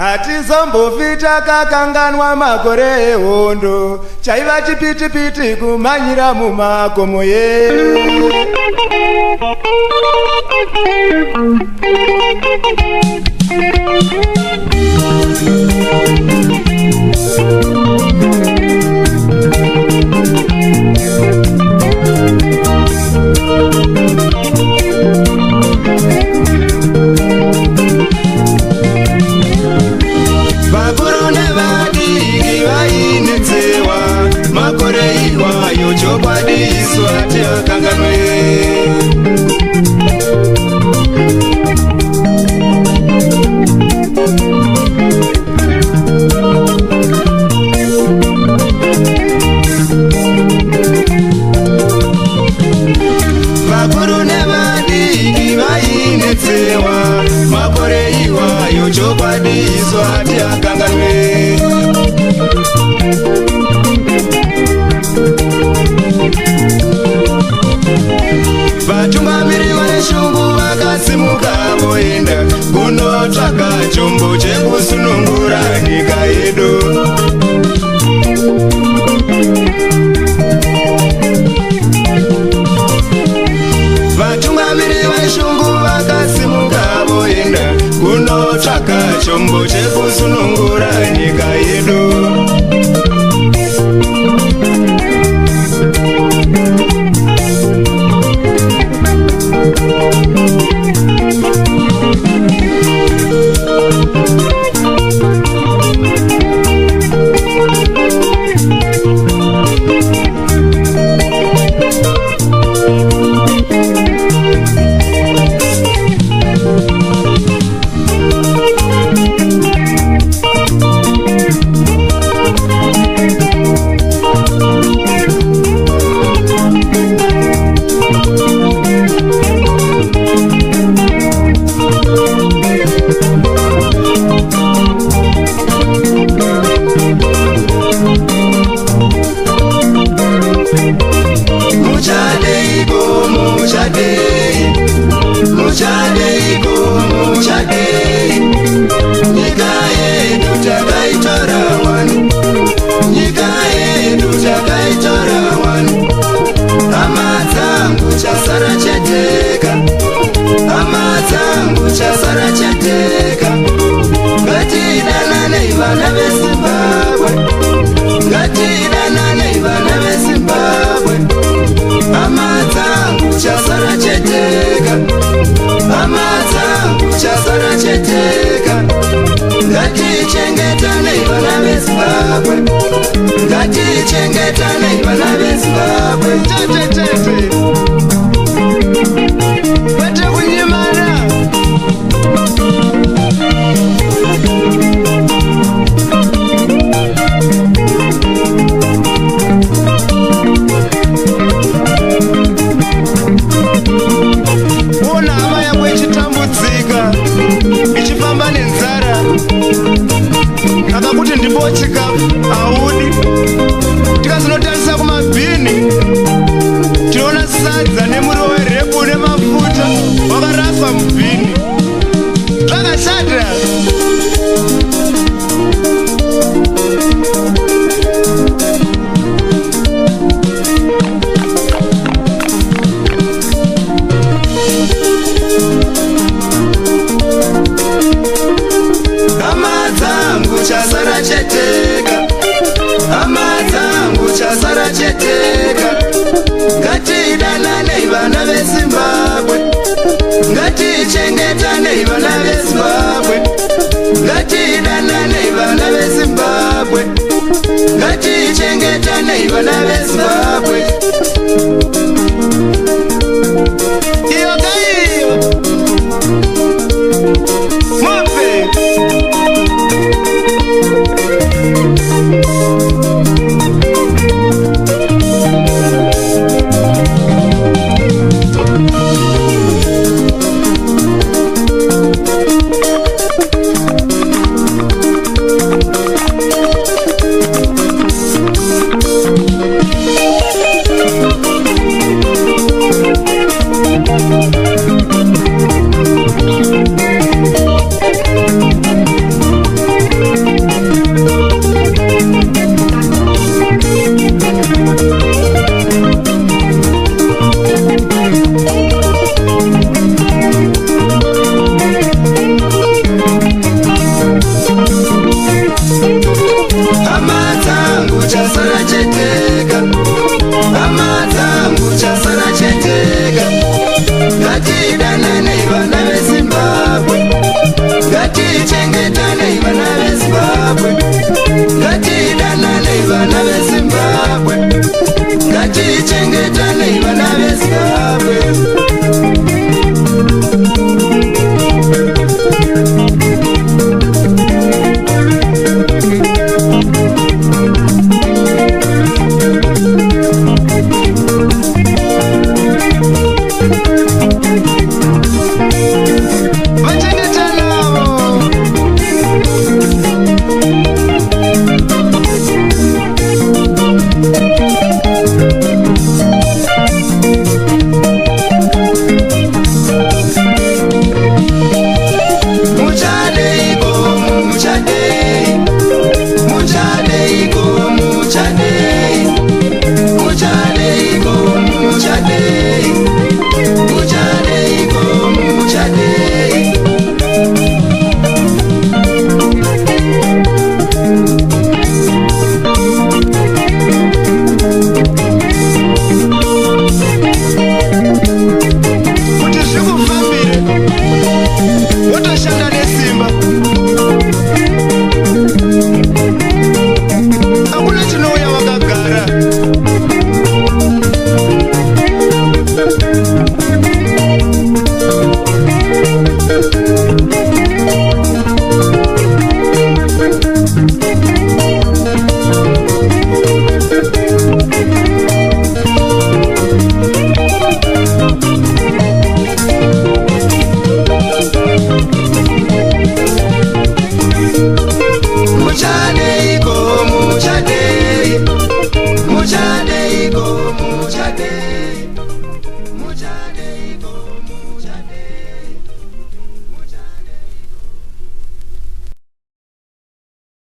hatizombofi takakanganwa makore ehondo chaiva chipitipiti kumanyira mumakomo yeah. kudetsewa makore iwayo chokwadi iso hati akanganwe vatungamiri vaneshungu vakasimuka voenda kunotsvaka chombo chekusunungura nyika yedu kuchengeta nai vana vezimbabwe chechechete kwete kunyimana Chica, Audi tikazinotarisa kumabhini tinoona sadza nemuriwo werebu nemafuta wakarafa mubhini zvakashata Chasana cheteka tasara cheteka ngatiidanane ivana vezimbabwe ngatiichengetane ivana vezimbabwe ngatiidanane ivana vezimbabwe ngatiichengetane ivana vezimbabwe